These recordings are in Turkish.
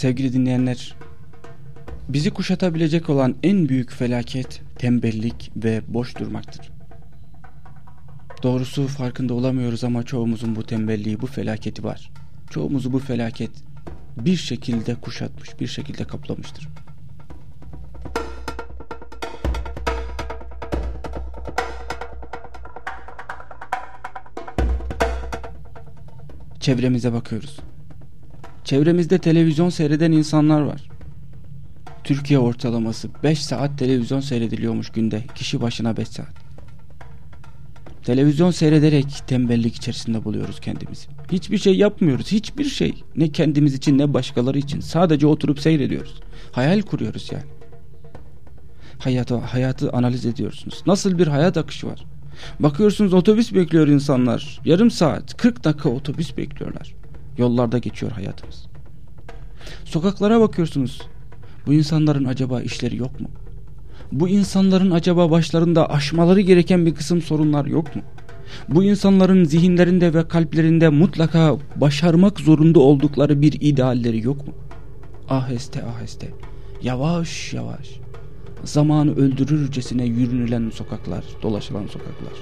Sevgili dinleyenler, bizi kuşatabilecek olan en büyük felaket tembellik ve boş durmaktır. Doğrusu farkında olamıyoruz ama çoğumuzun bu tembelliği, bu felaketi var. Çoğumuzu bu felaket bir şekilde kuşatmış, bir şekilde kaplamıştır. Çevremize bakıyoruz. Çevremizde televizyon seyreden insanlar var. Türkiye ortalaması 5 saat televizyon seyrediliyormuş günde. Kişi başına 5 saat. Televizyon seyrederek tembellik içerisinde buluyoruz kendimizi. Hiçbir şey yapmıyoruz. Hiçbir şey. Ne kendimiz için ne başkaları için. Sadece oturup seyrediyoruz. Hayal kuruyoruz yani. Hayatı, hayatı analiz ediyorsunuz. Nasıl bir hayat akışı var? Bakıyorsunuz otobüs bekliyor insanlar. Yarım saat, 40 dakika otobüs bekliyorlar. Yollarda geçiyor hayatımız. Sokaklara bakıyorsunuz. Bu insanların acaba işleri yok mu? Bu insanların acaba başlarında aşmaları gereken bir kısım sorunlar yok mu? Bu insanların zihinlerinde ve kalplerinde mutlaka başarmak zorunda oldukları bir idealleri yok mu? Aheste aheste, yavaş yavaş, zamanı öldürürcesine yürünülen sokaklar, dolaşılan sokaklar.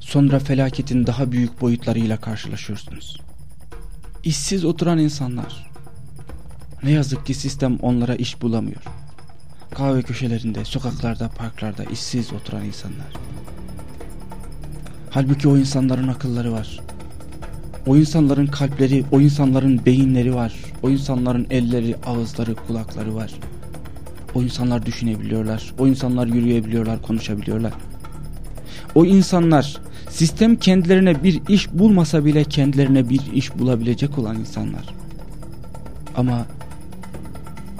Sonra felaketin daha büyük boyutlarıyla karşılaşıyorsunuz. İşsiz oturan insanlar. Ne yazık ki sistem onlara iş bulamıyor. Kahve köşelerinde, sokaklarda, parklarda işsiz oturan insanlar. Halbuki o insanların akılları var. O insanların kalpleri, o insanların beyinleri var. O insanların elleri, ağızları, kulakları var. O insanlar düşünebiliyorlar. O insanlar yürüyebiliyorlar, konuşabiliyorlar. O insanlar Sistem kendilerine bir iş bulmasa bile kendilerine bir iş bulabilecek olan insanlar. Ama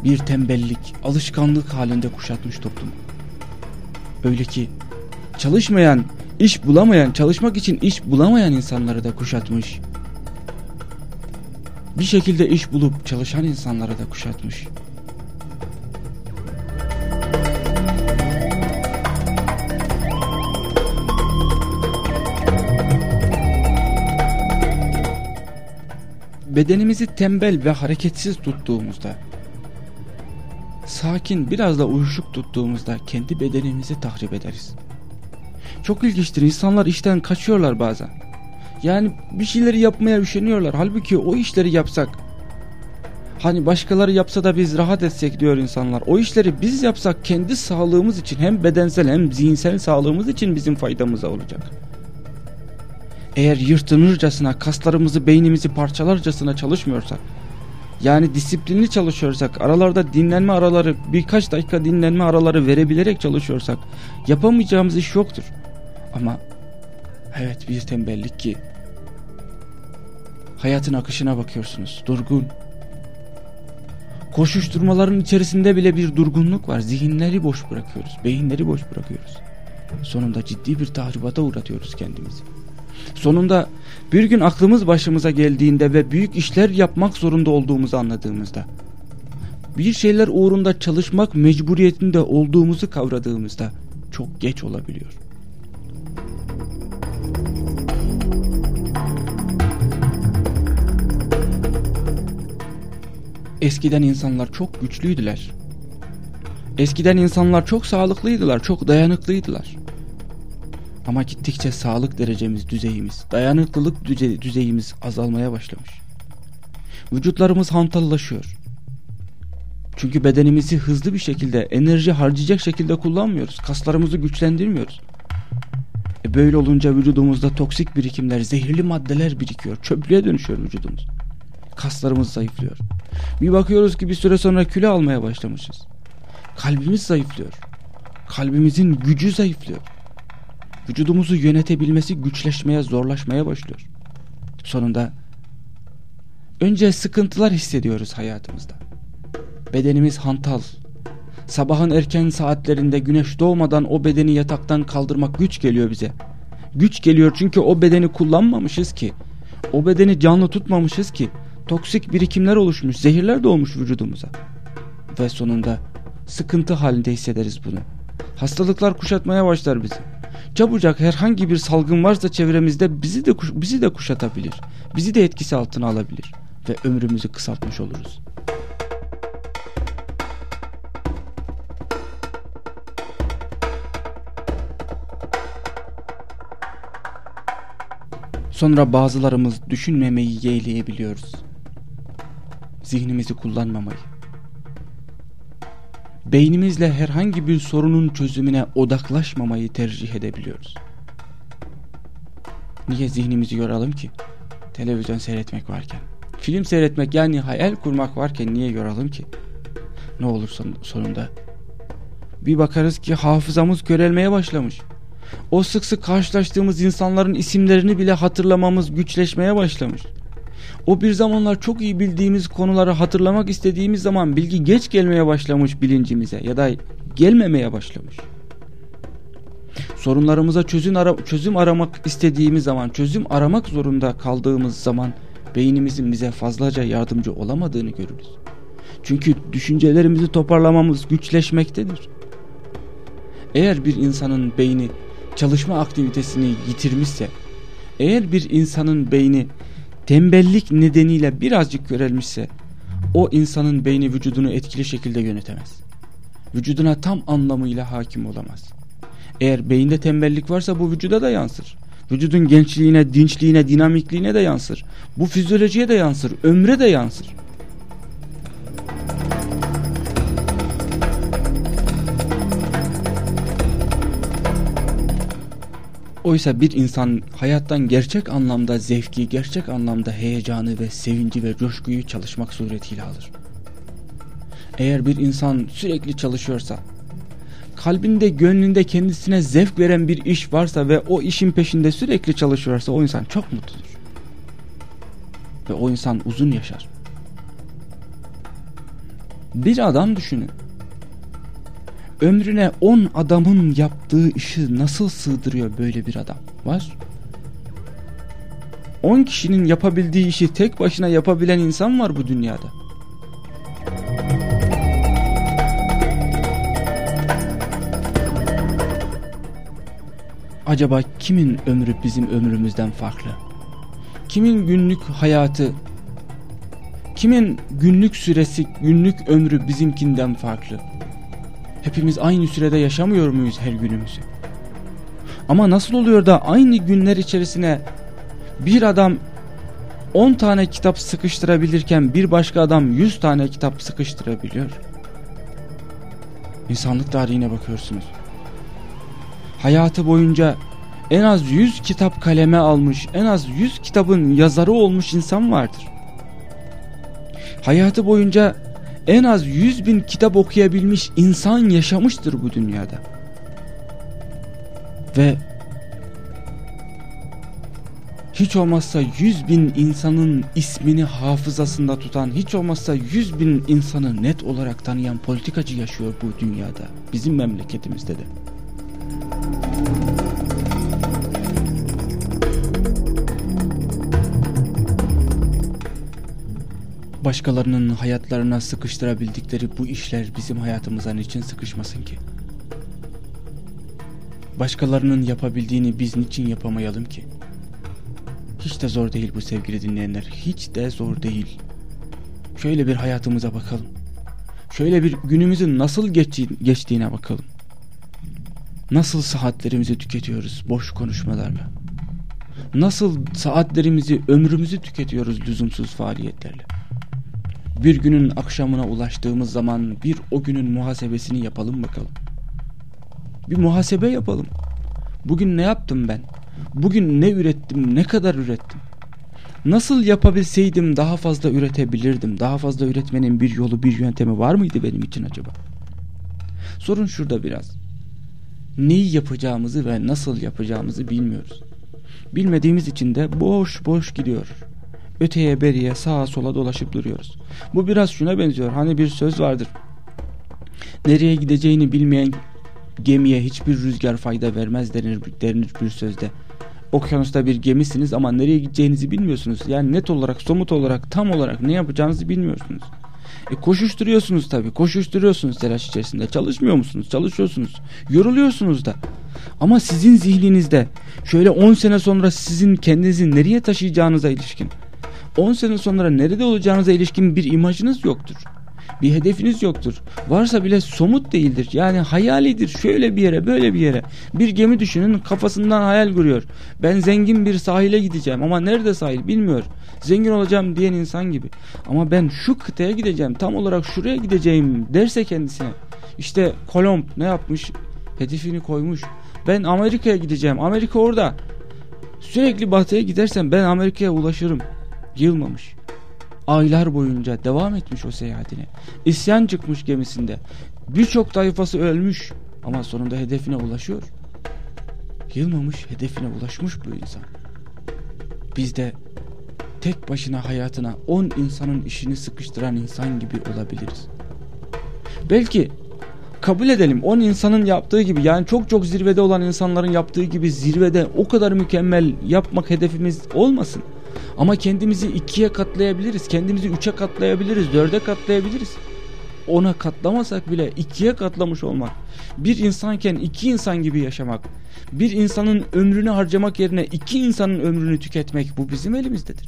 bir tembellik, alışkanlık halinde kuşatmış toplumu. Öyle ki çalışmayan, iş bulamayan, çalışmak için iş bulamayan insanları da kuşatmış. Bir şekilde iş bulup çalışan insanları da kuşatmış. Bedenimizi tembel ve hareketsiz tuttuğumuzda sakin biraz da uyuşuk tuttuğumuzda kendi bedenimizi tahrip ederiz. Çok ilginçtir insanlar işten kaçıyorlar bazen. Yani bir şeyleri yapmaya üşeniyorlar. Halbuki o işleri yapsak hani başkaları yapsa da biz rahat etsek diyor insanlar. O işleri biz yapsak kendi sağlığımız için hem bedensel hem zihinsel sağlığımız için bizim faydamıza olacak. Eğer yırtınırcasına kaslarımızı beynimizi parçalarcasına çalışmıyorsak yani disiplinli çalışıyorsak aralarda dinlenme araları birkaç dakika dinlenme araları verebilerek çalışıyorsak yapamayacağımız iş yoktur. Ama evet bir tembellik ki hayatın akışına bakıyorsunuz durgun. Koşuşturmaların içerisinde bile bir durgunluk var. Zihinleri boş bırakıyoruz. Beyinleri boş bırakıyoruz. Sonunda ciddi bir tahribata uğratıyoruz kendimizi. Sonunda bir gün aklımız başımıza geldiğinde ve büyük işler yapmak zorunda olduğumuzu anladığımızda, bir şeyler uğrunda çalışmak mecburiyetinde olduğumuzu kavradığımızda çok geç olabiliyor. Eskiden insanlar çok güçlüydüler. Eskiden insanlar çok sağlıklıydılar, çok dayanıklıydılar. Ama gittikçe sağlık derecemiz, düzeyimiz, dayanıklılık düzeyimiz azalmaya başlamış. Vücutlarımız hantallaşıyor. Çünkü bedenimizi hızlı bir şekilde, enerji harcayacak şekilde kullanmıyoruz. Kaslarımızı güçlendirmiyoruz. E böyle olunca vücudumuzda toksik birikimler, zehirli maddeler birikiyor. Çöplüğe dönüşüyor vücudumuz. Kaslarımız zayıflıyor. Bir bakıyoruz ki bir süre sonra kilo almaya başlamışız. Kalbimiz zayıflıyor. Kalbimizin gücü zayıflıyor vücudumuzu yönetebilmesi güçleşmeye, zorlaşmaya başlıyor. Sonunda önce sıkıntılar hissediyoruz hayatımızda. Bedenimiz hantal. Sabahın erken saatlerinde güneş doğmadan o bedeni yataktan kaldırmak güç geliyor bize. Güç geliyor çünkü o bedeni kullanmamışız ki. O bedeni canlı tutmamışız ki. Toksik birikimler oluşmuş, zehirler doğmuş vücudumuza. Ve sonunda sıkıntı halinde hissederiz bunu. Hastalıklar kuşatmaya başlar bizi. Çabucak herhangi bir salgın varsa çevremizde bizi de bizi de kuşatabilir. Bizi de etkisi altına alabilir ve ömrümüzü kısaltmış oluruz. Sonra bazılarımız düşünmemeyi yeğleyebiliyoruz. Zihnimizi kullanmamayı. Beynimizle herhangi bir sorunun çözümüne odaklaşmamayı tercih edebiliyoruz. Niye zihnimizi yoralım ki? Televizyon seyretmek varken. Film seyretmek yani hayal kurmak varken niye yoralım ki? Ne olur sonunda. Bir bakarız ki hafızamız körelmeye başlamış. O sık sık karşılaştığımız insanların isimlerini bile hatırlamamız güçleşmeye başlamış. O bir zamanlar çok iyi bildiğimiz konuları hatırlamak istediğimiz zaman bilgi geç gelmeye başlamış bilincimize ya da gelmemeye başlamış. Sorunlarımıza çözüm, ara çözüm aramak istediğimiz zaman, çözüm aramak zorunda kaldığımız zaman beynimizin bize fazlaca yardımcı olamadığını görürüz. Çünkü düşüncelerimizi toparlamamız güçleşmektedir. Eğer bir insanın beyni çalışma aktivitesini yitirmişse, eğer bir insanın beyni tembellik nedeniyle birazcık körelmişse, o insanın beyni vücudunu etkili şekilde yönetemez. Vücuduna tam anlamıyla hakim olamaz. Eğer beyinde tembellik varsa bu vücuda da yansır. Vücudun gençliğine, dinçliğine, dinamikliğine de yansır. Bu fizyolojiye de yansır, ömre de yansır. Oysa bir insan hayattan gerçek anlamda zevki, gerçek anlamda heyecanı ve sevinci ve coşkuyu çalışmak suretiyle alır. Eğer bir insan sürekli çalışıyorsa, kalbinde gönlünde kendisine zevk veren bir iş varsa ve o işin peşinde sürekli çalışıyorsa o insan çok mutludur. Ve o insan uzun yaşar. Bir adam düşünün ömrüne 10 adamın yaptığı işi nasıl sığdırıyor böyle bir adam? Var. 10 kişinin yapabildiği işi tek başına yapabilen insan var bu dünyada. Acaba kimin ömrü bizim ömrümüzden farklı? Kimin günlük hayatı, kimin günlük süresi, günlük ömrü bizimkinden farklı? Hepimiz aynı sürede yaşamıyor muyuz her günümüzü? Ama nasıl oluyor da aynı günler içerisine bir adam 10 tane kitap sıkıştırabilirken bir başka adam 100 tane kitap sıkıştırabiliyor? İnsanlık tarihine bakıyorsunuz. Hayatı boyunca en az 100 kitap kaleme almış, en az 100 kitabın yazarı olmuş insan vardır. Hayatı boyunca en az 100 bin kitap okuyabilmiş insan yaşamıştır bu dünyada. Ve hiç olmazsa 100 bin insanın ismini hafızasında tutan, hiç olmazsa 100 bin insanı net olarak tanıyan politikacı yaşıyor bu dünyada. Bizim memleketimizde de. Başkalarının hayatlarına sıkıştırabildikleri bu işler bizim hayatımıza niçin sıkışmasın ki? Başkalarının yapabildiğini biz niçin yapamayalım ki? Hiç de zor değil bu sevgili dinleyenler. Hiç de zor değil. Şöyle bir hayatımıza bakalım. Şöyle bir günümüzün nasıl geçtiğine bakalım. Nasıl saatlerimizi tüketiyoruz boş konuşmalarla? Nasıl saatlerimizi, ömrümüzü tüketiyoruz lüzumsuz faaliyetlerle? Bir günün akşamına ulaştığımız zaman bir o günün muhasebesini yapalım bakalım. Bir muhasebe yapalım. Bugün ne yaptım ben? Bugün ne ürettim? Ne kadar ürettim? Nasıl yapabilseydim daha fazla üretebilirdim? Daha fazla üretmenin bir yolu, bir yöntemi var mıydı benim için acaba? Sorun şurada biraz. Neyi yapacağımızı ve nasıl yapacağımızı bilmiyoruz. Bilmediğimiz için de boş boş gidiyor öteye beriye sağa sola dolaşıp duruyoruz. Bu biraz şuna benziyor. Hani bir söz vardır. Nereye gideceğini bilmeyen gemiye hiçbir rüzgar fayda vermez denir, denir bir sözde. Okyanusta bir gemisiniz ama nereye gideceğinizi bilmiyorsunuz. Yani net olarak, somut olarak, tam olarak ne yapacağınızı bilmiyorsunuz. E koşuşturuyorsunuz tabii. Koşuşturuyorsunuz telaş içerisinde. Çalışmıyor musunuz? Çalışıyorsunuz. Yoruluyorsunuz da. Ama sizin zihninizde şöyle 10 sene sonra sizin kendinizi nereye taşıyacağınıza ilişkin 10 sene sonra nerede olacağınıza ilişkin bir imajınız yoktur. Bir hedefiniz yoktur. Varsa bile somut değildir. Yani hayalidir. Şöyle bir yere, böyle bir yere. Bir gemi düşünün kafasından hayal kuruyor. Ben zengin bir sahile gideceğim ama nerede sahil bilmiyor. Zengin olacağım diyen insan gibi. Ama ben şu kıtaya gideceğim. Tam olarak şuraya gideceğim derse kendisine. İşte Kolomb ne yapmış? Hedefini koymuş. Ben Amerika'ya gideceğim. Amerika orada. Sürekli batıya gidersem ben Amerika'ya ulaşırım. Yılmamış. Aylar boyunca devam etmiş o seyahatine. İsyan çıkmış gemisinde. Birçok tayfası ölmüş ama sonunda hedefine ulaşıyor. Yılmamış hedefine ulaşmış bu insan. Biz de tek başına hayatına on insanın işini sıkıştıran insan gibi olabiliriz. Belki kabul edelim 10 insanın yaptığı gibi yani çok çok zirvede olan insanların yaptığı gibi zirvede o kadar mükemmel yapmak hedefimiz olmasın. Ama kendimizi ikiye katlayabiliriz. Kendimizi üçe katlayabiliriz. Dörde katlayabiliriz. Ona katlamasak bile ikiye katlamış olmak. Bir insanken iki insan gibi yaşamak. Bir insanın ömrünü harcamak yerine iki insanın ömrünü tüketmek bu bizim elimizdedir.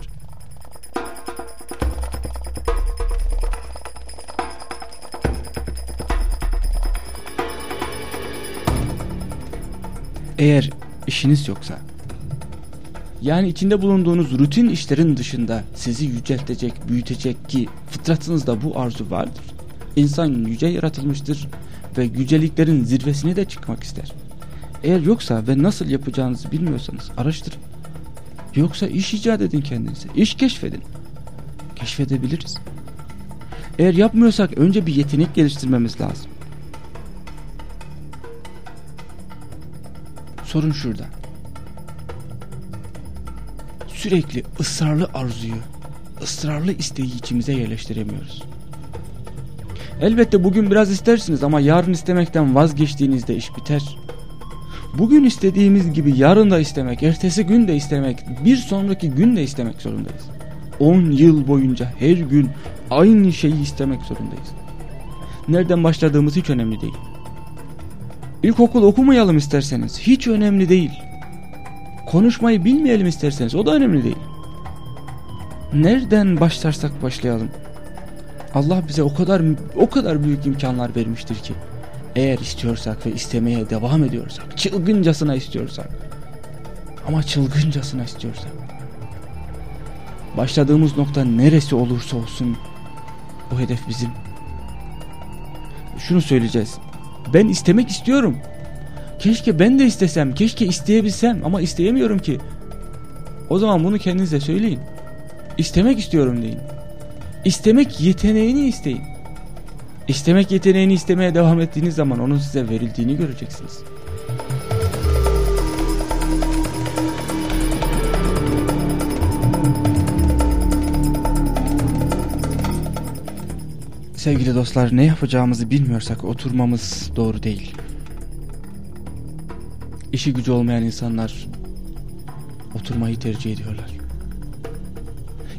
Eğer işiniz yoksa yani içinde bulunduğunuz rutin işlerin dışında sizi yüceltecek, büyütecek ki fıtratınızda bu arzu vardır. İnsan yüce yaratılmıştır ve yüceliklerin zirvesine de çıkmak ister. Eğer yoksa ve nasıl yapacağınızı bilmiyorsanız araştırın. Yoksa iş icat edin kendinize, iş keşfedin. Keşfedebiliriz. Eğer yapmıyorsak önce bir yetenek geliştirmemiz lazım. Sorun şurada sürekli ısrarlı arzuyu, ısrarlı isteği içimize yerleştiremiyoruz. Elbette bugün biraz istersiniz ama yarın istemekten vazgeçtiğinizde iş biter. Bugün istediğimiz gibi yarın da istemek, ertesi gün de istemek, bir sonraki gün de istemek zorundayız. 10 yıl boyunca her gün aynı şeyi istemek zorundayız. Nereden başladığımız hiç önemli değil. İlkokul okumayalım isterseniz hiç önemli değil. Konuşmayı bilmeyelim isterseniz o da önemli değil. Nereden başlarsak başlayalım. Allah bize o kadar o kadar büyük imkanlar vermiştir ki eğer istiyorsak ve istemeye devam ediyorsak, çılgıncasına istiyorsak ama çılgıncasına istiyorsak başladığımız nokta neresi olursa olsun bu hedef bizim. Şunu söyleyeceğiz. Ben istemek istiyorum. Keşke ben de istesem, keşke isteyebilsem ama isteyemiyorum ki. O zaman bunu kendinize söyleyin. İstemek istiyorum deyin. İstemek yeteneğini isteyin. İstemek yeteneğini istemeye devam ettiğiniz zaman onun size verildiğini göreceksiniz. Sevgili dostlar ne yapacağımızı bilmiyorsak oturmamız doğru değil işi gücü olmayan insanlar oturmayı tercih ediyorlar.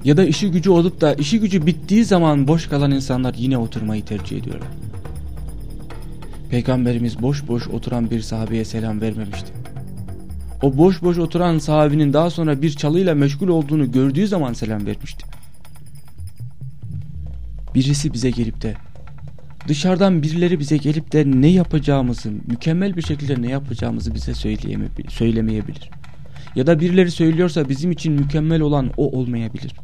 Ya da işi gücü olup da işi gücü bittiği zaman boş kalan insanlar yine oturmayı tercih ediyorlar. Peygamberimiz boş boş oturan bir sahabeye selam vermemişti. O boş boş oturan sahabinin daha sonra bir çalıyla meşgul olduğunu gördüğü zaman selam vermişti. Birisi bize gelip de dışarıdan birileri bize gelip de ne yapacağımızı, mükemmel bir şekilde ne yapacağımızı bize söylemeyebilir. Ya da birileri söylüyorsa bizim için mükemmel olan o olmayabilir.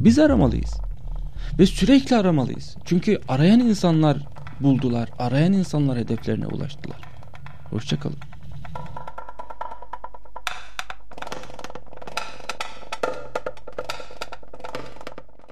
Biz aramalıyız. Ve sürekli aramalıyız. Çünkü arayan insanlar buldular. Arayan insanlar hedeflerine ulaştılar. Hoşçakalın.